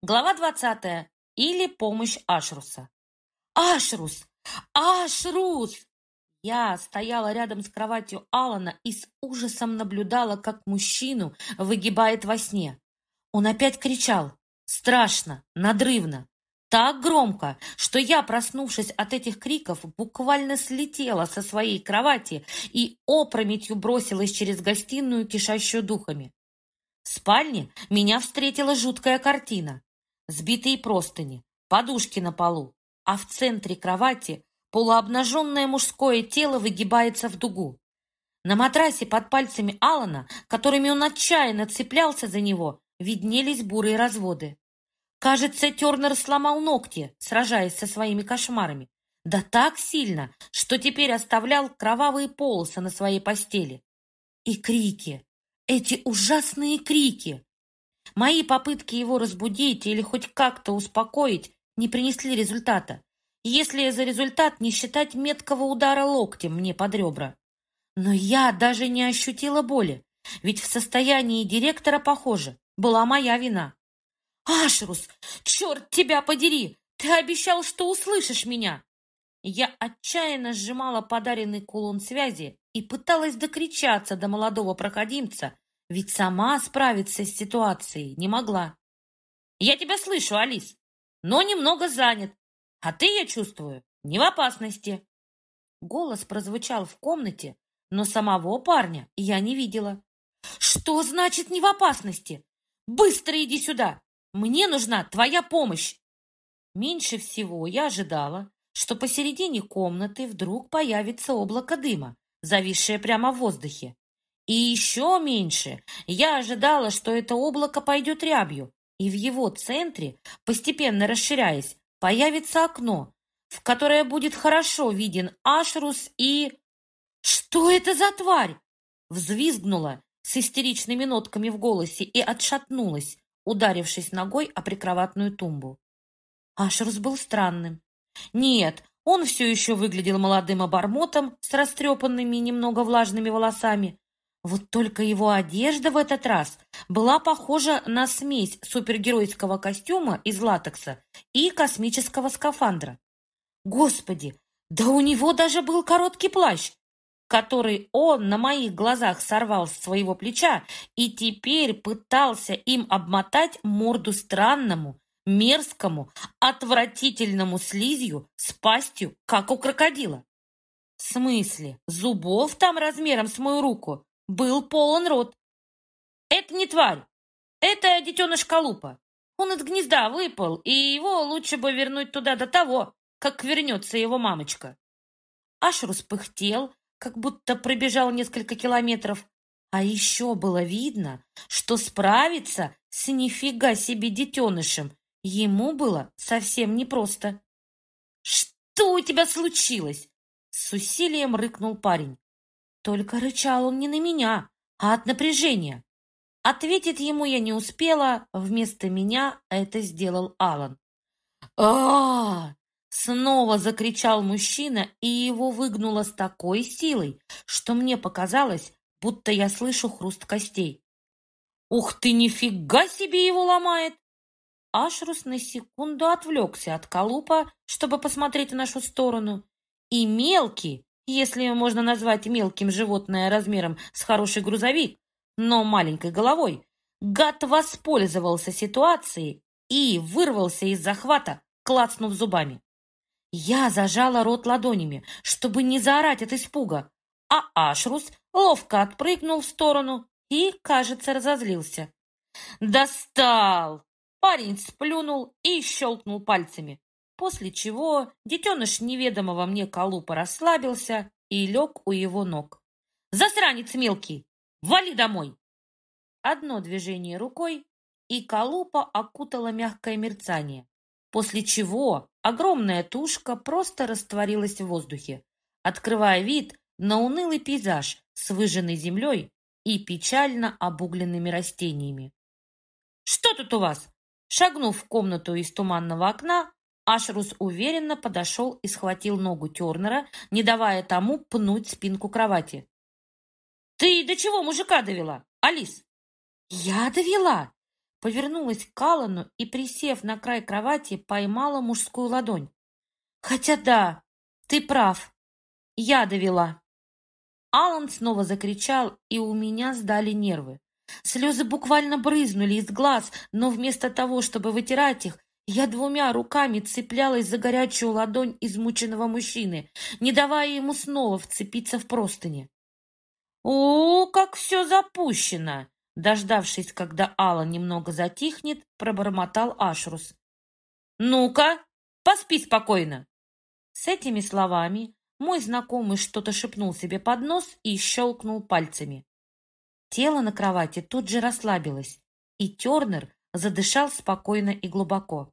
Глава 20. Или помощь Ашруса. Ашрус! Ашрус! Я стояла рядом с кроватью Алана и с ужасом наблюдала, как мужчину выгибает во сне. Он опять кричал. Страшно, надрывно. Так громко, что я, проснувшись от этих криков, буквально слетела со своей кровати и опрометью бросилась через гостиную, кишащую духами. В спальне меня встретила жуткая картина. Сбитые простыни, подушки на полу, а в центре кровати полуобнаженное мужское тело выгибается в дугу. На матрасе под пальцами Алана, которыми он отчаянно цеплялся за него, виднелись бурые разводы. Кажется, Тернер сломал ногти, сражаясь со своими кошмарами. Да так сильно, что теперь оставлял кровавые полосы на своей постели. И крики, эти ужасные крики! Мои попытки его разбудить или хоть как-то успокоить не принесли результата, если за результат не считать меткого удара локтем мне под ребра. Но я даже не ощутила боли, ведь в состоянии директора, похоже, была моя вина. «Ашрус, черт тебя подери! Ты обещал, что услышишь меня!» Я отчаянно сжимала подаренный кулон связи и пыталась докричаться до молодого проходимца, ведь сама справиться с ситуацией не могла. «Я тебя слышу, Алис, но немного занят, а ты, я чувствую, не в опасности». Голос прозвучал в комнате, но самого парня я не видела. «Что значит не в опасности? Быстро иди сюда! Мне нужна твоя помощь!» Меньше всего я ожидала, что посередине комнаты вдруг появится облако дыма, зависшее прямо в воздухе. И еще меньше я ожидала, что это облако пойдет рябью, и в его центре, постепенно расширяясь, появится окно, в которое будет хорошо виден Ашрус и... «Что это за тварь?» Взвизгнула с истеричными нотками в голосе и отшатнулась, ударившись ногой о прикроватную тумбу. Ашрус был странным. Нет, он все еще выглядел молодым обормотом с растрепанными немного влажными волосами, вот только его одежда в этот раз была похожа на смесь супергеройского костюма из латекса и космического скафандра. Господи, да у него даже был короткий плащ, который он на моих глазах сорвал с своего плеча и теперь пытался им обмотать морду странному, мерзкому, отвратительному слизью с пастью, как у крокодила. В смысле, зубов там размером с мою руку был полон рот. Это не тварь, это детеныш Калупа. Он из гнезда выпал, и его лучше бы вернуть туда до того, как вернется его мамочка. Ашрус пыхтел, как будто пробежал несколько километров, а еще было видно, что справиться с нифига себе детенышем ему было совсем непросто. «Что у тебя случилось?» С усилием рыкнул парень. Только рычал он не на меня, а от напряжения. Ответить ему я не успела, вместо меня это сделал Алан. а, Снова закричал мужчина, и его выгнуло с такой силой, что мне показалось, будто я слышу хруст костей. «Ух ты, нифига себе его ломает!» Ашрус на секунду отвлекся от колупа, чтобы посмотреть в нашу сторону, и мелкий, если можно назвать мелким животное размером с хороший грузовик, но маленькой головой, гад воспользовался ситуацией и вырвался из захвата, клацнув зубами. Я зажала рот ладонями, чтобы не заорать от испуга, а Ашрус ловко отпрыгнул в сторону и, кажется, разозлился. «Достал!» Парень сплюнул и щелкнул пальцами после чего детеныш неведомого мне колупа расслабился и лег у его ног. «Засранец мелкий! Вали домой!» Одно движение рукой, и колупа окутала мягкое мерцание, после чего огромная тушка просто растворилась в воздухе, открывая вид на унылый пейзаж с выжженной землей и печально обугленными растениями. «Что тут у вас?» Шагнув в комнату из туманного окна, Ашрус уверенно подошел и схватил ногу Тернера, не давая тому пнуть спинку кровати. «Ты до чего мужика довела, Алис?» «Я довела? повернулась к Аллану и, присев на край кровати, поймала мужскую ладонь. «Хотя да, ты прав, я довела». Алан снова закричал, и у меня сдали нервы. Слезы буквально брызнули из глаз, но вместо того, чтобы вытирать их, я двумя руками цеплялась за горячую ладонь измученного мужчины, не давая ему снова вцепиться в простыни. «О, как все запущено!» Дождавшись, когда Алла немного затихнет, пробормотал Ашрус. «Ну-ка, поспи спокойно!» С этими словами мой знакомый что-то шепнул себе под нос и щелкнул пальцами. Тело на кровати тут же расслабилось, и Тернер задышал спокойно и глубоко.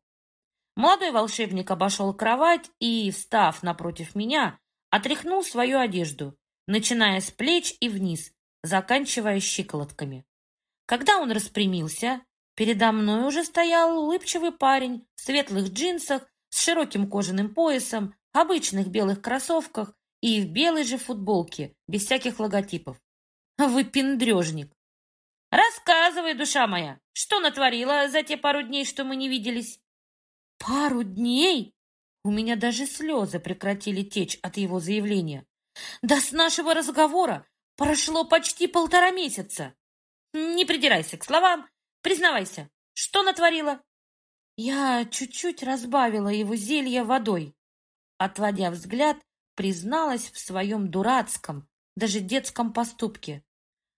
Молодой волшебник обошел кровать и, встав напротив меня, отряхнул свою одежду, начиная с плеч и вниз, заканчивая щиколотками. Когда он распрямился, передо мной уже стоял улыбчивый парень в светлых джинсах с широким кожаным поясом, обычных белых кроссовках и в белой же футболке, без всяких логотипов. Выпендрежник. Рассказывай, душа моя, что натворила за те пару дней, что мы не виделись? Пару дней? У меня даже слезы прекратили течь от его заявления. Да с нашего разговора прошло почти полтора месяца. Не придирайся к словам, признавайся, что натворила? Я чуть-чуть разбавила его зелье водой. Отводя взгляд, призналась в своем дурацком, даже детском поступке.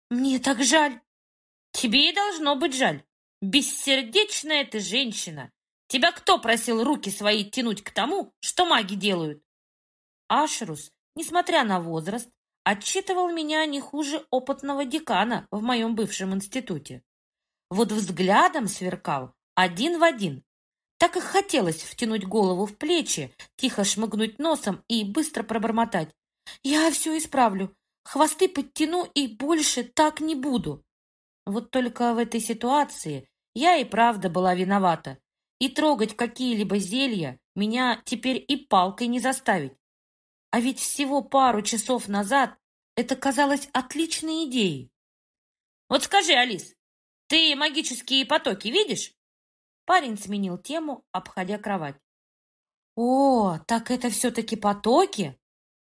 «Мне так жаль!» «Тебе и должно быть жаль! Бессердечная ты женщина! Тебя кто просил руки свои тянуть к тому, что маги делают?» Ашрус, несмотря на возраст, отчитывал меня не хуже опытного декана в моем бывшем институте. Вот взглядом сверкал один в один. Так и хотелось втянуть голову в плечи, тихо шмыгнуть носом и быстро пробормотать. «Я все исправлю. Хвосты подтяну и больше так не буду». Вот только в этой ситуации я и правда была виновата. И трогать какие-либо зелья меня теперь и палкой не заставить. А ведь всего пару часов назад это казалось отличной идеей. Вот скажи, Алис, ты магические потоки видишь? Парень сменил тему, обходя кровать. О, так это все-таки потоки?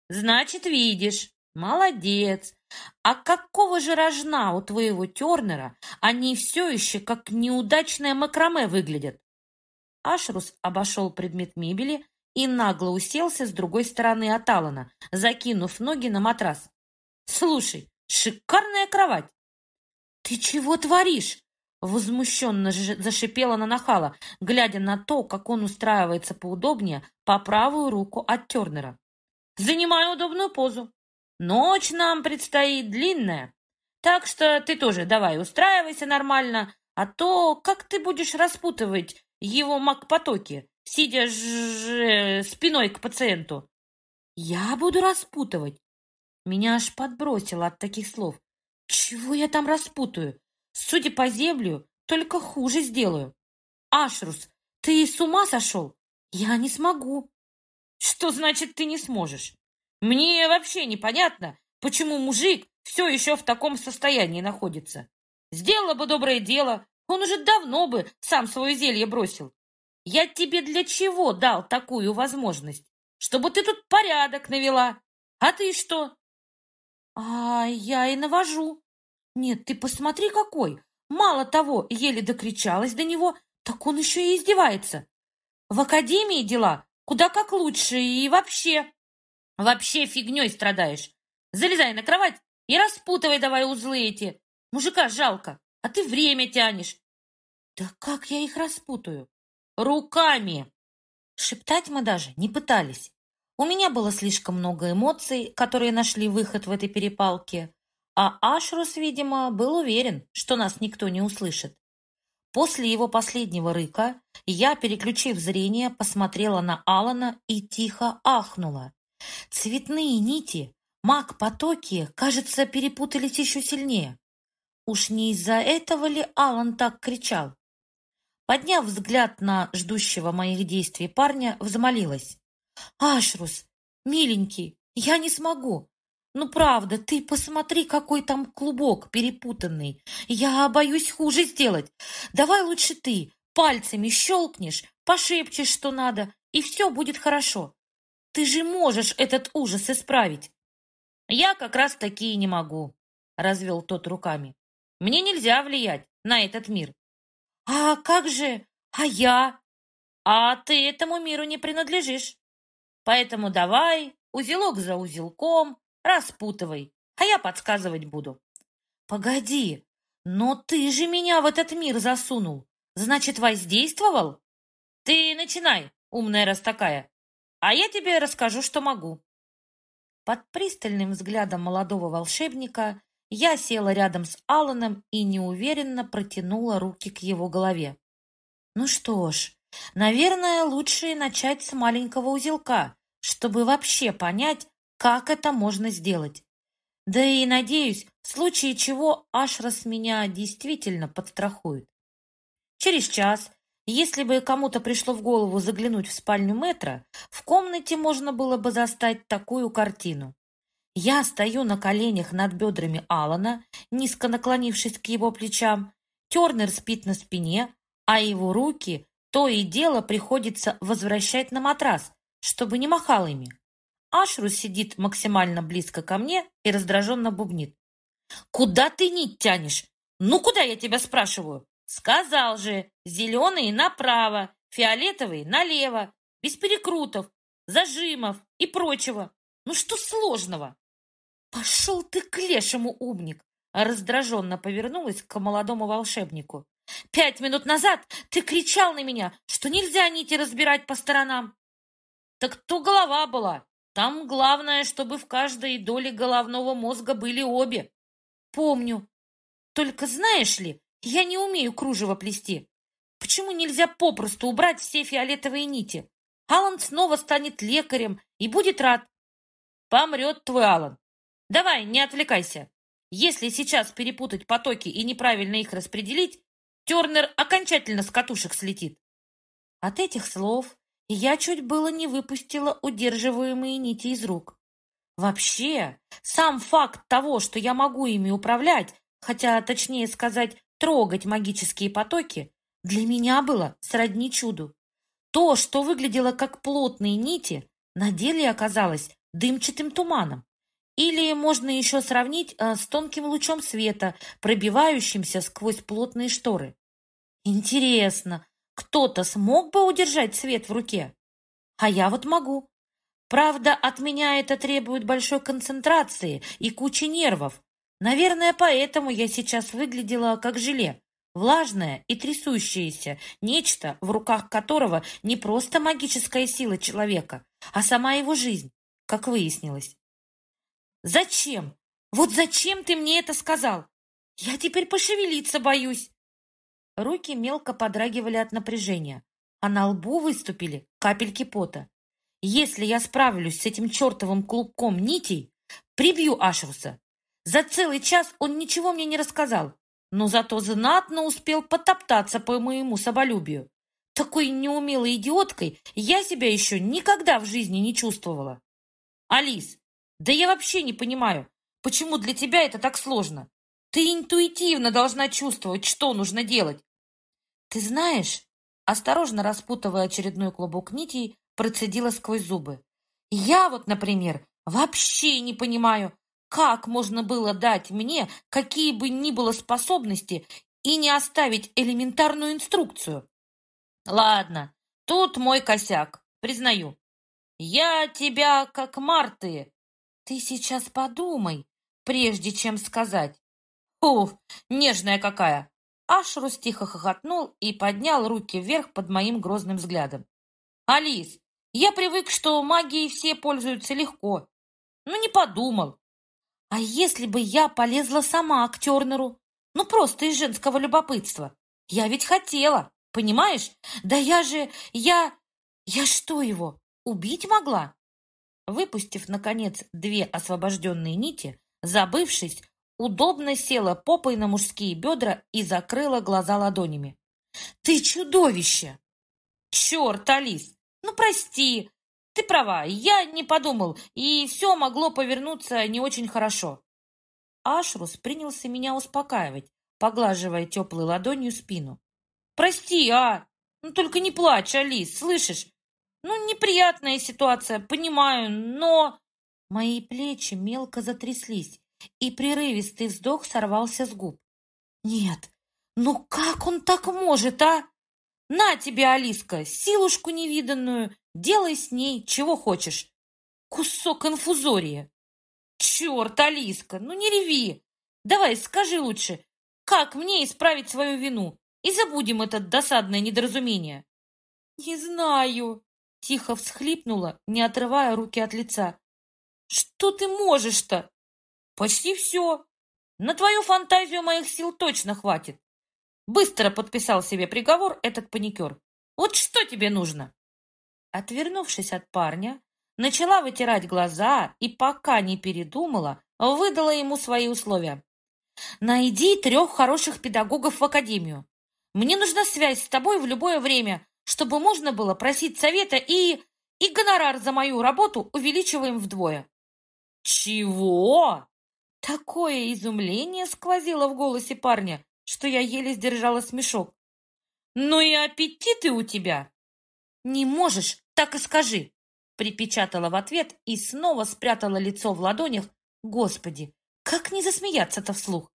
Значит, видишь. Молодец. А какого же рожна у твоего Тернера они все еще как неудачная макраме выглядят? Ашрус обошел предмет мебели и нагло уселся с другой стороны от Алана, закинув ноги на матрас. «Слушай, шикарная кровать!» «Ты чего творишь?» Возмущенно зашипела на нахала, глядя на то, как он устраивается поудобнее по правую руку от Тернера. «Занимаю удобную позу. Ночь нам предстоит длинная, так что ты тоже давай устраивайся нормально, а то как ты будешь распутывать его маг-потоки, сидя ж... спиной к пациенту?» «Я буду распутывать?» Меня аж подбросило от таких слов. «Чего я там распутаю? Судя по землю, только хуже сделаю. Ашрус, ты с ума сошел? Я не смогу. Что значит ты не сможешь? Мне вообще непонятно, почему мужик все еще в таком состоянии находится. Сделала бы доброе дело, он уже давно бы сам свое зелье бросил. Я тебе для чего дал такую возможность? Чтобы ты тут порядок навела. А ты что? А я и навожу. Нет, ты посмотри какой! Мало того, еле докричалась до него, так он еще и издевается. В академии дела куда как лучше и вообще... Вообще фигней страдаешь. Залезай на кровать и распутывай давай узлы эти. Мужика жалко, а ты время тянешь. Да как я их распутаю? Руками. Шептать мы даже не пытались. У меня было слишком много эмоций, которые нашли выход в этой перепалке. А Ашрус, видимо, был уверен, что нас никто не услышит. После его последнего рыка я, переключив зрение, посмотрела на Алана и тихо ахнула. Цветные нити, маг-потоки, кажется, перепутались еще сильнее. Уж не из-за этого ли Алан так кричал? Подняв взгляд на ждущего моих действий парня, взмолилась. «Ашрус, миленький, я не смогу. Ну, правда, ты посмотри, какой там клубок перепутанный. Я боюсь хуже сделать. Давай лучше ты пальцами щелкнешь, пошепчешь, что надо, и все будет хорошо. Ты же можешь этот ужас исправить. Я как раз таки и не могу, развел тот руками. Мне нельзя влиять на этот мир. А как же? А я? А ты этому миру не принадлежишь. Поэтому давай, узелок за узелком, распутывай, а я подсказывать буду. Погоди, но ты же меня в этот мир засунул. Значит, воздействовал? Ты начинай, умная раз такая, а я тебе расскажу, что могу. Под пристальным взглядом молодого волшебника я села рядом с Алланом и неуверенно протянула руки к его голове. Ну что ж, наверное, лучше начать с маленького узелка, чтобы вообще понять, как это можно сделать. Да и, надеюсь, в случае чего Ашрас меня действительно подстрахует. Через час, если бы кому-то пришло в голову заглянуть в спальню метра, в комнате можно было бы застать такую картину. Я стою на коленях над бедрами Алана, низко наклонившись к его плечам. Тернер спит на спине, а его руки то и дело приходится возвращать на матрас, чтобы не махал ими. Ашрус сидит максимально близко ко мне и раздраженно бубнит. «Куда ты нить тянешь? Ну, куда я тебя спрашиваю? Сказал же, зеленый направо, фиолетовый налево, без перекрутов, зажимов и прочего. Ну, что сложного?» «Пошел ты к лешему, умник!» Раздраженно повернулась к молодому волшебнику. «Пять минут назад ты кричал на меня, что нельзя нити разбирать по сторонам!» «Так то голова была!» Там главное, чтобы в каждой доле головного мозга были обе. Помню. Только знаешь ли, я не умею кружево плести. Почему нельзя попросту убрать все фиолетовые нити? Алан снова станет лекарем и будет рад. Помрет твой Алан. Давай, не отвлекайся. Если сейчас перепутать потоки и неправильно их распределить, Тернер окончательно с катушек слетит. От этих слов я чуть было не выпустила удерживаемые нити из рук. Вообще, сам факт того, что я могу ими управлять, хотя, точнее сказать, трогать магические потоки, для меня было сродни чуду. То, что выглядело как плотные нити, на деле оказалось дымчатым туманом. Или можно еще сравнить э, с тонким лучом света, пробивающимся сквозь плотные шторы. Интересно, кто-то смог бы удержать свет в руке? А я вот могу. Правда, от меня это требует большой концентрации и кучи нервов. Наверное, поэтому я сейчас выглядела как желе. Влажное и трясущееся, нечто, в руках которого не просто магическая сила человека, а сама его жизнь, как выяснилось. «Зачем? Вот зачем ты мне это сказал? Я теперь пошевелиться боюсь!» Руки мелко подрагивали от напряжения, а на лбу выступили капельки пота. Если я справлюсь с этим чертовым клубком нитей, прибью Ашруса. За целый час он ничего мне не рассказал, но зато знатно успел потоптаться по моему соболюбию. Такой неумелой идиоткой я себя еще никогда в жизни не чувствовала. Алис, да я вообще не понимаю, почему для тебя это так сложно. Ты интуитивно должна чувствовать, что нужно делать. Ты знаешь, осторожно распутывая очередной клубок нитей, процедила сквозь зубы. Я вот, например, вообще не понимаю, как можно было дать мне какие бы ни было способности и не оставить элементарную инструкцию. Ладно, тут мой косяк, признаю. Я тебя как Марты. Ты сейчас подумай, прежде чем сказать. Уф, нежная какая!» Ашрус тихо хохотнул и поднял руки вверх под моим грозным взглядом. «Алис, я привык, что магией все пользуются легко. Ну, не подумал. А если бы я полезла сама к Тернеру? Ну, просто из женского любопытства. Я ведь хотела, понимаешь? Да я же... Я... Я что его, убить могла?» Выпустив, наконец, две освобожденные нити, забывшись, удобно села попой на мужские бедра и закрыла глаза ладонями. «Ты чудовище!» «Черт, Алис! Ну, прости! Ты права, я не подумал, и все могло повернуться не очень хорошо. Ашрус принялся меня успокаивать, поглаживая теплой ладонью спину. «Прости, а! Ну только не плачь, Алис, слышишь? Ну, неприятная ситуация, понимаю, но...» Мои плечи мелко затряслись, и прерывистый вздох сорвался с губ. «Нет, ну как он так может, а? На тебе, Алиска, силушку невиданную, делай с ней чего хочешь. Кусок инфузория!» «Черт, Алиска, ну не реви! Давай, скажи лучше, как мне исправить свою вину и забудем это досадное недоразумение?» «Не знаю», — тихо всхлипнула, не отрывая руки от лица. «Что ты можешь-то?» «Почти все. На твою фантазию моих сил точно хватит. Быстро подписал себе приговор этот паникер. Вот что тебе нужно?» Отвернувшись от парня, начала вытирать глаза и, пока не передумала, выдала ему свои условия. «Найди трех хороших педагогов в академию. Мне нужна связь с тобой в любое время, чтобы можно было просить совета и... и гонорар за мою работу увеличиваем вдвое». «Чего?» Такое изумление сквозило в голосе парня, что я еле сдержала смешок. «Ну и аппетиты у тебя!» «Не можешь, так и скажи!» Припечатала в ответ и снова спрятала лицо в ладонях. Господи, как не засмеяться-то вслух?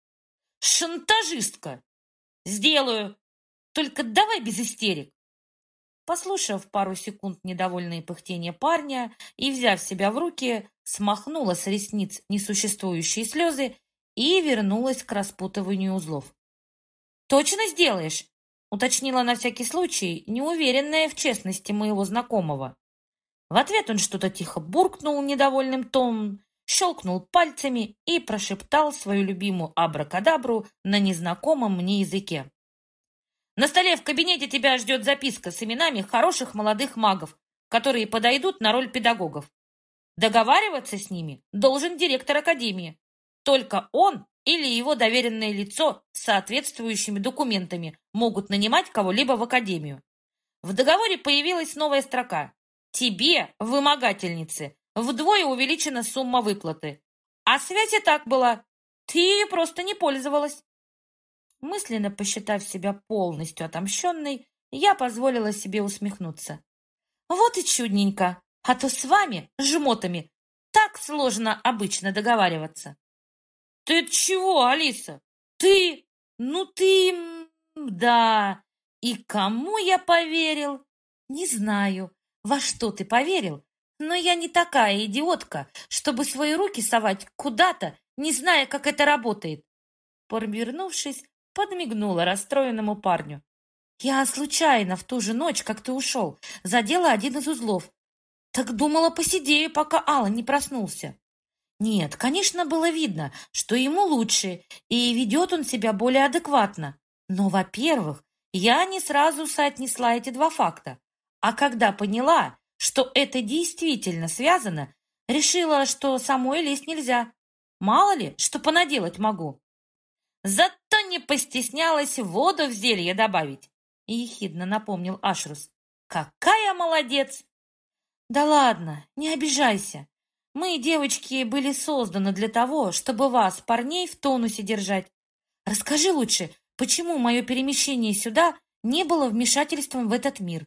Шантажистка! Сделаю! Только давай без истерик! Послушав пару секунд недовольные пыхтения парня и, взяв себя в руки, смахнула с ресниц несуществующие слезы и вернулась к распутыванию узлов. «Точно сделаешь?» — уточнила на всякий случай, неуверенная в честности моего знакомого. В ответ он что-то тихо буркнул недовольным тоном, щелкнул пальцами и прошептал свою любимую абракадабру на незнакомом мне языке. «На столе в кабинете тебя ждет записка с именами хороших молодых магов, которые подойдут на роль педагогов. Договариваться с ними должен директор академии. Только он или его доверенное лицо с соответствующими документами могут нанимать кого-либо в академию. В договоре появилась новая строка Тебе, вымогательнице, вдвое увеличена сумма выплаты. А связь и так была. Ты ее просто не пользовалась. Мысленно посчитав себя полностью отомщенной, я позволила себе усмехнуться. Вот и чудненько, а то с вами, жмотами, так сложно обычно договариваться. Ты чего, Алиса? Ты? Ну ты... Да. И кому я поверил? Не знаю. Во что ты поверил? Но я не такая идиотка, чтобы свои руки совать куда-то, не зная, как это работает. Повернувшись, подмигнула расстроенному парню. Я случайно в ту же ночь, как ты ушел, задела один из узлов. Так думала, посидею, пока Алла не проснулся. Нет, конечно, было видно, что ему лучше, и ведет он себя более адекватно. Но, во-первых, я не сразу соотнесла эти два факта. А когда поняла, что это действительно связано, решила, что самой лезть нельзя. Мало ли, что понаделать могу. Зато не постеснялась воду в зелье добавить, ехидно напомнил Ашрус. Какая молодец! Да ладно, не обижайся. Мы, девочки, были созданы для того, чтобы вас, парней, в тонусе держать. Расскажи лучше, почему мое перемещение сюда не было вмешательством в этот мир?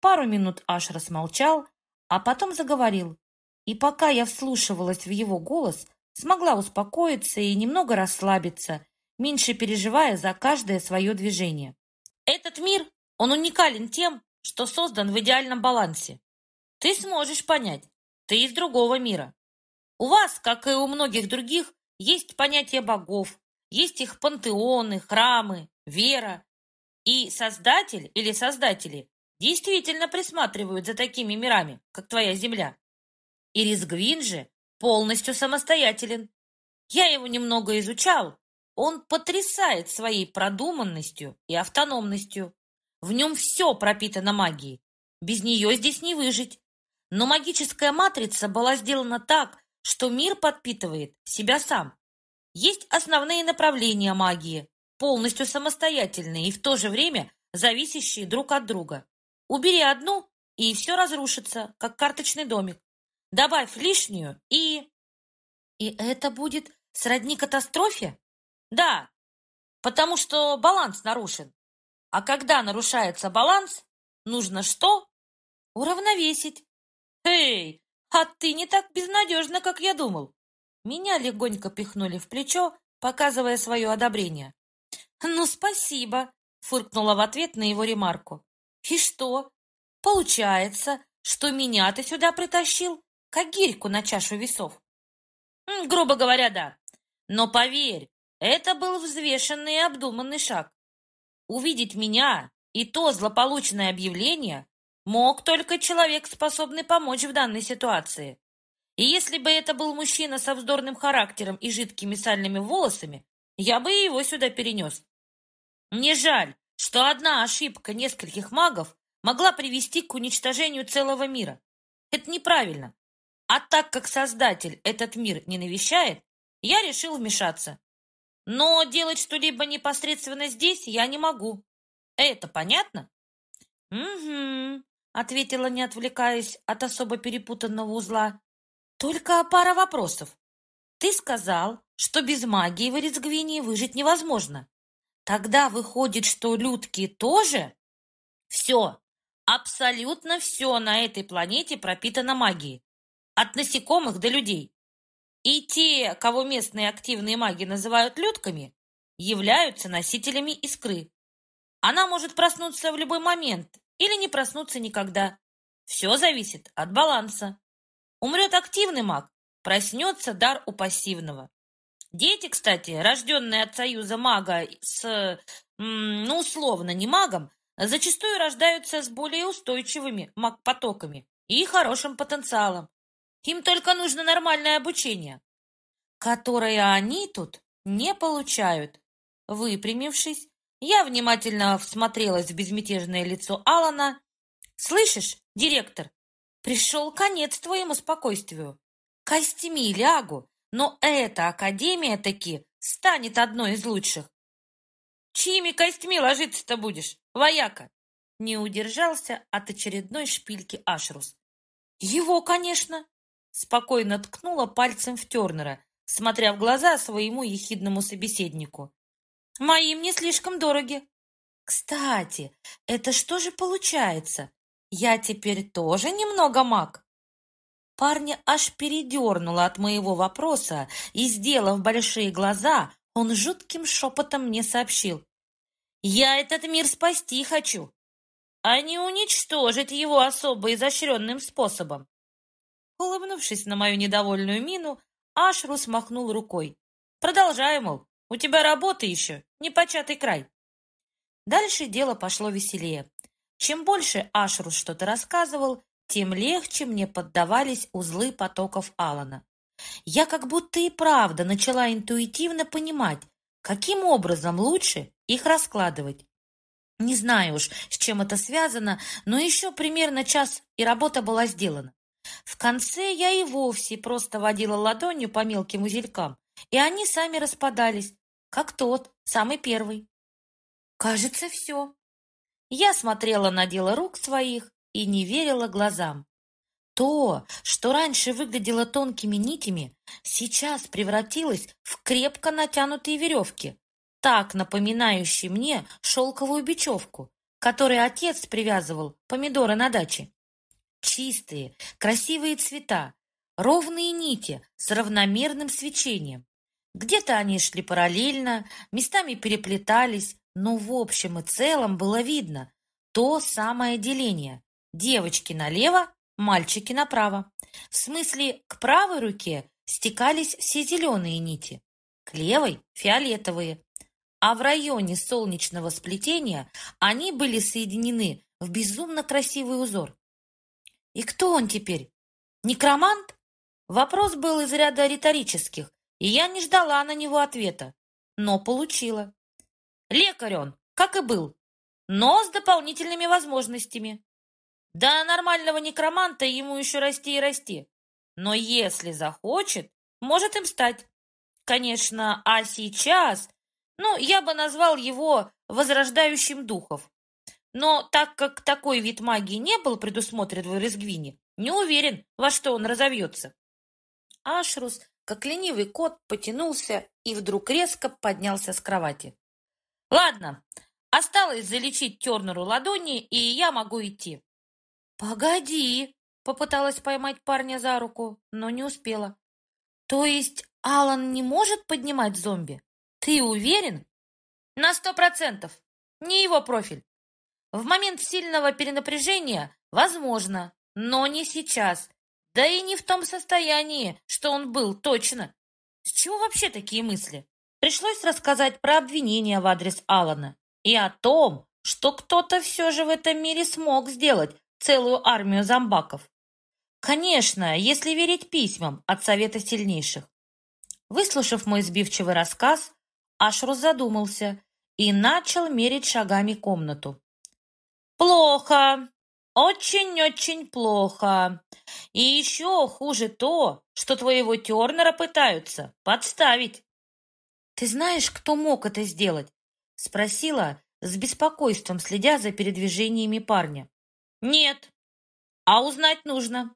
Пару минут Аш рассмолчал, а потом заговорил. И пока я вслушивалась в его голос, смогла успокоиться и немного расслабиться, меньше переживая за каждое свое движение. Этот мир, он уникален тем, что создан в идеальном балансе. Ты сможешь понять, ты из другого мира. У вас, как и у многих других, есть понятие богов, есть их пантеоны, храмы, вера. И создатель или создатели действительно присматривают за такими мирами, как твоя земля. И Ризгвин же полностью самостоятелен. Я его немного изучал. Он потрясает своей продуманностью и автономностью. В нем все пропитано магией. Без нее здесь не выжить. Но магическая матрица была сделана так, что мир подпитывает себя сам. Есть основные направления магии, полностью самостоятельные и в то же время зависящие друг от друга. Убери одну, и все разрушится, как карточный домик. Добавь лишнюю и... И это будет сродни катастрофе? Да, потому что баланс нарушен. А когда нарушается баланс, нужно что? Уравновесить. Эй, а ты не так безнадежна, как я думал. Меня легонько пихнули в плечо, показывая свое одобрение. «Ну, спасибо!» — фыркнула в ответ на его ремарку. «И что? Получается, что меня ты сюда притащил, как гирьку на чашу весов?» «Грубо говоря, да. Но поверь, это был взвешенный и обдуманный шаг. Увидеть меня и то злополучное объявление мог только человек, способный помочь в данной ситуации. И если бы это был мужчина со вздорным характером и жидкими сальными волосами, я бы его сюда перенес. Мне жаль, что одна ошибка нескольких магов могла привести к уничтожению целого мира. Это неправильно. А так как Создатель этот мир не навещает, я решил вмешаться. Но делать что-либо непосредственно здесь я не могу. Это понятно? Угу, ответила, не отвлекаясь от особо перепутанного узла. Только пара вопросов. Ты сказал, что без магии в Эрицгвине выжить невозможно. Тогда выходит, что людки тоже? Все, абсолютно все на этой планете пропитано магией. От насекомых до людей. И те, кого местные активные маги называют людками, являются носителями искры. Она может проснуться в любой момент или не проснуться никогда. Все зависит от баланса. Умрет активный маг, проснется дар у пассивного. Дети, кстати, рожденные от союза мага с, ну, условно, не магом, зачастую рождаются с более устойчивыми маг-потоками и хорошим потенциалом. Им только нужно нормальное обучение, которое они тут не получают. Выпрямившись, я внимательно всмотрелась в безмятежное лицо Алана. «Слышишь, директор, Пришел конец твоему спокойствию. Костями лягу, но эта академия таки станет одной из лучших. Чьими костьми ложиться-то будешь, вояка? Не удержался от очередной шпильки Ашрус. Его, конечно. Спокойно ткнула пальцем в Тернера, смотря в глаза своему ехидному собеседнику. Моим не слишком дороги. Кстати, это что же получается? Я теперь тоже немного маг. Парня аж передернуло от моего вопроса, и, сделав большие глаза, он жутким шепотом мне сообщил. «Я этот мир спасти хочу, а не уничтожить его особо изощренным способом». Улыбнувшись на мою недовольную мину, Ашрус махнул рукой. «Продолжай, мол, у тебя работа еще, непочатый край». Дальше дело пошло веселее. Чем больше Ашрус что-то рассказывал, тем легче мне поддавались узлы потоков Алана. Я как будто и правда начала интуитивно понимать, каким образом лучше их раскладывать. Не знаю уж, с чем это связано, но еще примерно час, и работа была сделана. В конце я и вовсе просто водила ладонью по мелким узелькам, и они сами распадались, как тот, самый первый. Кажется, все. Я смотрела на дело рук своих и не верила глазам. То, что раньше выглядело тонкими нитями, сейчас превратилось в крепко натянутые веревки, так напоминающие мне шелковую бечевку, которой отец привязывал помидоры на даче. Чистые, красивые цвета, ровные нити с равномерным свечением. Где-то они шли параллельно, местами переплетались, но в общем и целом было видно то самое деление. Девочки налево, мальчики направо. В смысле, к правой руке стекались все зеленые нити, к левой – фиолетовые. А в районе солнечного сплетения они были соединены в безумно красивый узор. И кто он теперь? Некромант? Вопрос был из ряда риторических, и я не ждала на него ответа, но получила. Лекарь он, как и был, но с дополнительными возможностями. Да нормального некроманта ему еще расти и расти. Но если захочет, может им стать. Конечно, а сейчас, ну, я бы назвал его возрождающим духов. Но так как такой вид магии не был предусмотрен в Резгвине, не уверен, во что он разовьется. Ашрус, как ленивый кот, потянулся и вдруг резко поднялся с кровати. «Ладно, осталось залечить Тернеру ладони, и я могу идти». «Погоди!» — попыталась поймать парня за руку, но не успела. «То есть Алан не может поднимать зомби? Ты уверен?» «На сто процентов. Не его профиль. В момент сильного перенапряжения возможно, но не сейчас. Да и не в том состоянии, что он был точно. С чего вообще такие мысли? Пришлось рассказать про обвинения в адрес Алана и о том, что кто-то все же в этом мире смог сделать целую армию зомбаков. Конечно, если верить письмам от Совета Сильнейших. Выслушав мой сбивчивый рассказ, Ашрус задумался и начал мерить шагами комнату. «Плохо! Очень-очень плохо! И еще хуже то, что твоего Тернера пытаются подставить!» «Ты знаешь, кто мог это сделать?» — спросила с беспокойством, следя за передвижениями парня. «Нет, а узнать нужно.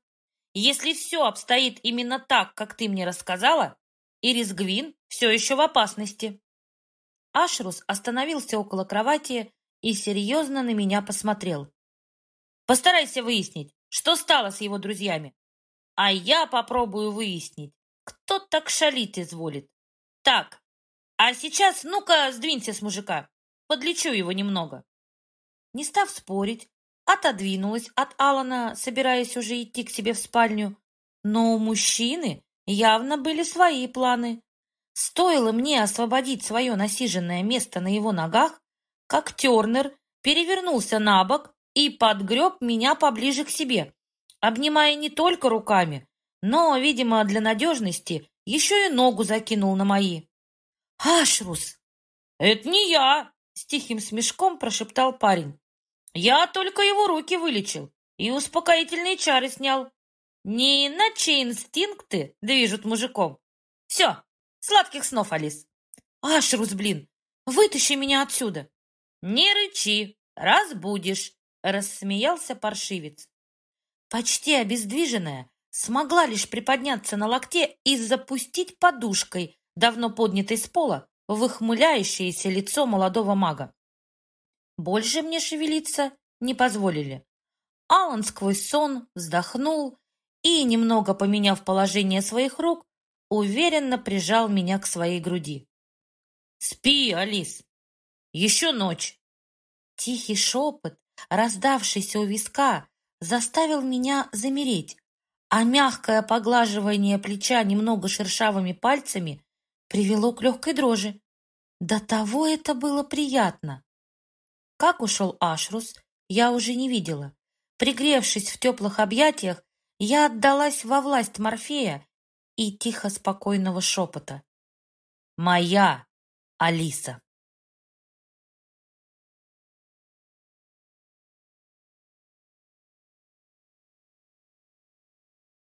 Если все обстоит именно так, как ты мне рассказала, Ирис Гвин все еще в опасности». Ашрус остановился около кровати и серьезно на меня посмотрел. «Постарайся выяснить, что стало с его друзьями, а я попробую выяснить, кто так шалить изволит. Так, а сейчас ну-ка сдвинься с мужика, подлечу его немного». Не став спорить, отодвинулась от Алана, собираясь уже идти к себе в спальню, но у мужчины явно были свои планы. Стоило мне освободить свое насиженное место на его ногах, как Тернер перевернулся на бок и подгреб меня поближе к себе, обнимая не только руками, но, видимо, для надежности еще и ногу закинул на мои. «Ашрус!» «Это не я!» — с тихим смешком прошептал парень. «Я только его руки вылечил и успокоительные чары снял. Не иначе инстинкты движут мужиком. Все, Сладких снов, Алис. Ашрус, блин, вытащи меня отсюда. Не рычи, разбудишь, рассмеялся паршивец. Почти обездвиженная, смогла лишь приподняться на локте и запустить подушкой, давно поднятой с пола, в выхмыляющееся лицо молодого мага. Больше мне шевелиться не позволили. Алан сквозь сон вздохнул и, немного поменяв положение своих рук, уверенно прижал меня к своей груди. «Спи, Алис! Еще ночь!» Тихий шепот, раздавшийся у виска, заставил меня замереть, а мягкое поглаживание плеча немного шершавыми пальцами привело к легкой дрожи. До того это было приятно. Как ушел Ашрус, я уже не видела. Пригревшись в теплых объятиях, я отдалась во власть Морфея и тихо спокойного шепота. «Моя Алиса!»